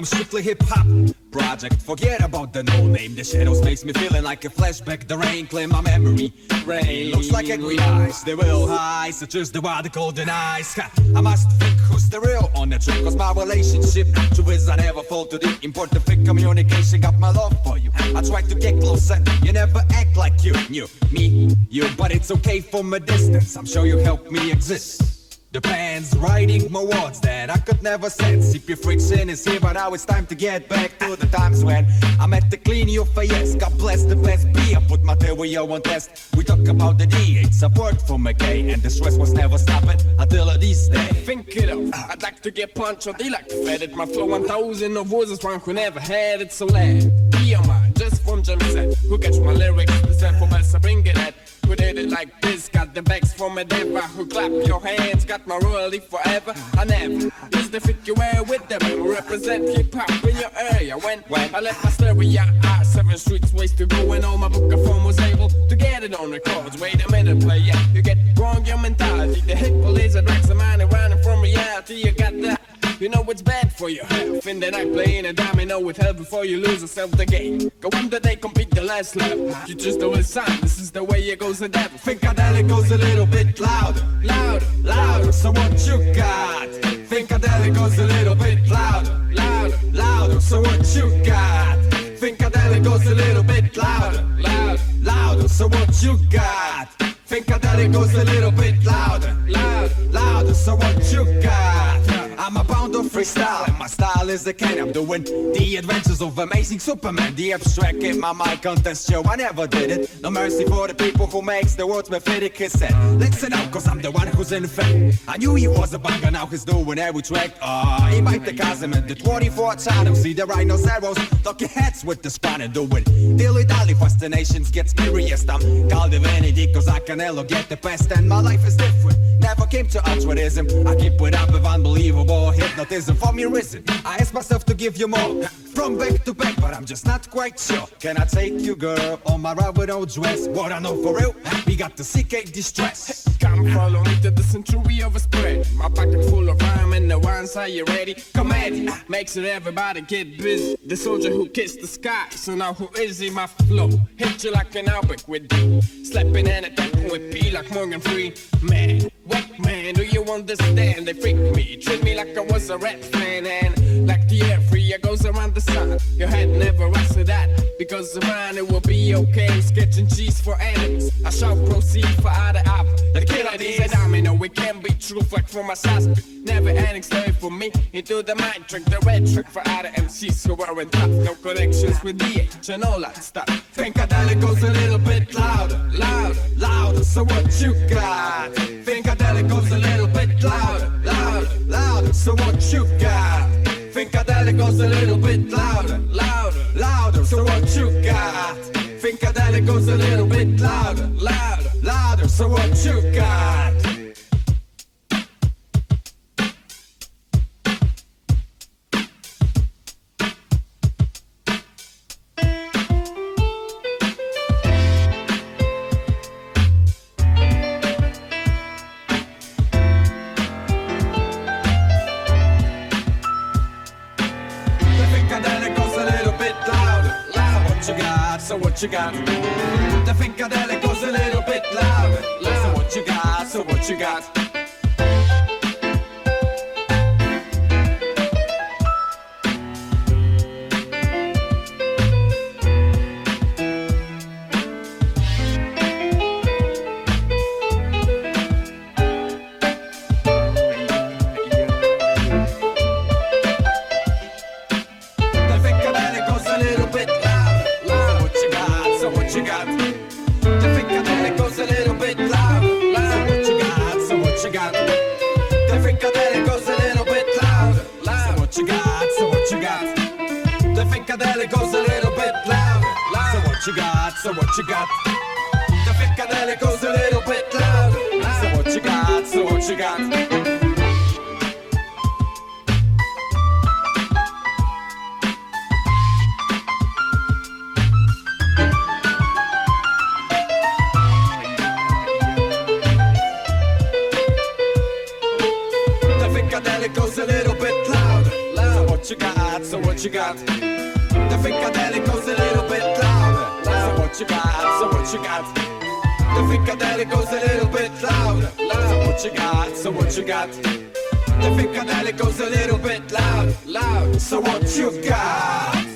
I'm strictly hip hop project. Forget about the no name. The shadows makes me feeling like a flashback. The rain claim my memory. Rain looks like angry eyes. They will high, such as the wild golden eyes. Ha, I must think who's the real on the trip. Cause my relationship to is I never fall to the important thick communication. Got my love for you. I try to get closer. You never act like you knew me, you. But it's okay from a distance. I'm sure you help me exist. The plan's writing more words that I could never send. CP friction is here, but now it's time to get back to the times when I'm at the clean your face. God bless the best B. I put my theory on test. We talk about the D8 support for McKay, and the stress was never stopping until this day. Think it up. I'd like to get punched or they like to fed it. My flow 1000 of is one who never had it so loud. Be your mind, just from said. Who gets my lyrics? The sample best I bring it at. It like this? Got the backs from a diva. Who clap your hands? Got my royalty forever. I never used the fit you wear with them. Represent hip hop in your area. When, when I left my stereo out, seven streets ways to go, and all my book of form was able to get it on records. Wait a minute, play yeah. You get wrong your mentality. The hit police are drags a man running from reality. You got that. You know it's bad for your health. In the night playing a domino with hell before you lose yourself the game. Go on the day, compete the last lap. You just it's sign. This is the way it goes, the devil. Thinkadelic goes a little bit louder, Louder, louder. So what you got? Thinkadelic goes a little bit louder, louder, louder. So what you got? Thinkadelic goes a little bit louder, louder, louder. So what you got? Thinkadelic goes a little bit louder, louder. louder. So what you got? I'm a bound of freestyle and my style is the kind I'm doing. The adventures of amazing Superman. The abstract in my mind contest show I never did it. No mercy for the people who makes the words pathetic He said. Listen out cause I'm the one who's in fame I knew he was a banger now he's doing every track. Ah, he might the Kazim in the 24 channel See the rhinoceros. Talking heads with the span and doing Dilly dally fascinations get scariest I'm called divinity cause I can get the best And my life is different. Never came to altruism I keep it up with unbelievable hypnotism for me risen I ask myself to give you more From back to back but I'm just not quite sure Can I take you girl on my ride with no dress What I know for real We got the CK distress Come follow me to the century of a spread. My pocket full of rhyme and the wines, are you ready? Comedy makes it everybody get busy. The soldier who kissed the sky, so now who is he? My flow hit you like an outbreak with D. Slapping and attacking with P like Morgan Free. Man, man do you understand? They freak me, treat me like I was a rat fan, and like the air free, goes around the sun. Your head never answer that because of mine it will be okay. Sketching cheese for enemies. I shall proceed for other up. The killer is a domino, it can be true, like for my suspect. Never ending story for me. Into the mind trick, the red trick for other MCs who are in top. No connections with DH and all that stuff. Think I it goes a little bit louder Louder, Louder, so what you got? So what you got? Thinkadelic goes a little bit louder louder, Louder, so what you got? Thinkadelic goes a little bit louder louder. Louder, so what you got? You got? The Thinkadelic goes a little bit louder So what you got? So what you got? What you got? So what you got? The Funkadelic goes a little bit louder So what you got? So what you got? You got? So what you got? The Ficadelic goes a little bit you got? So what you got? The Thinkadelic goes a little bit louder. So what you got? So what you got? The Thinkadelic goes a little bit louder. Loud. So what you got?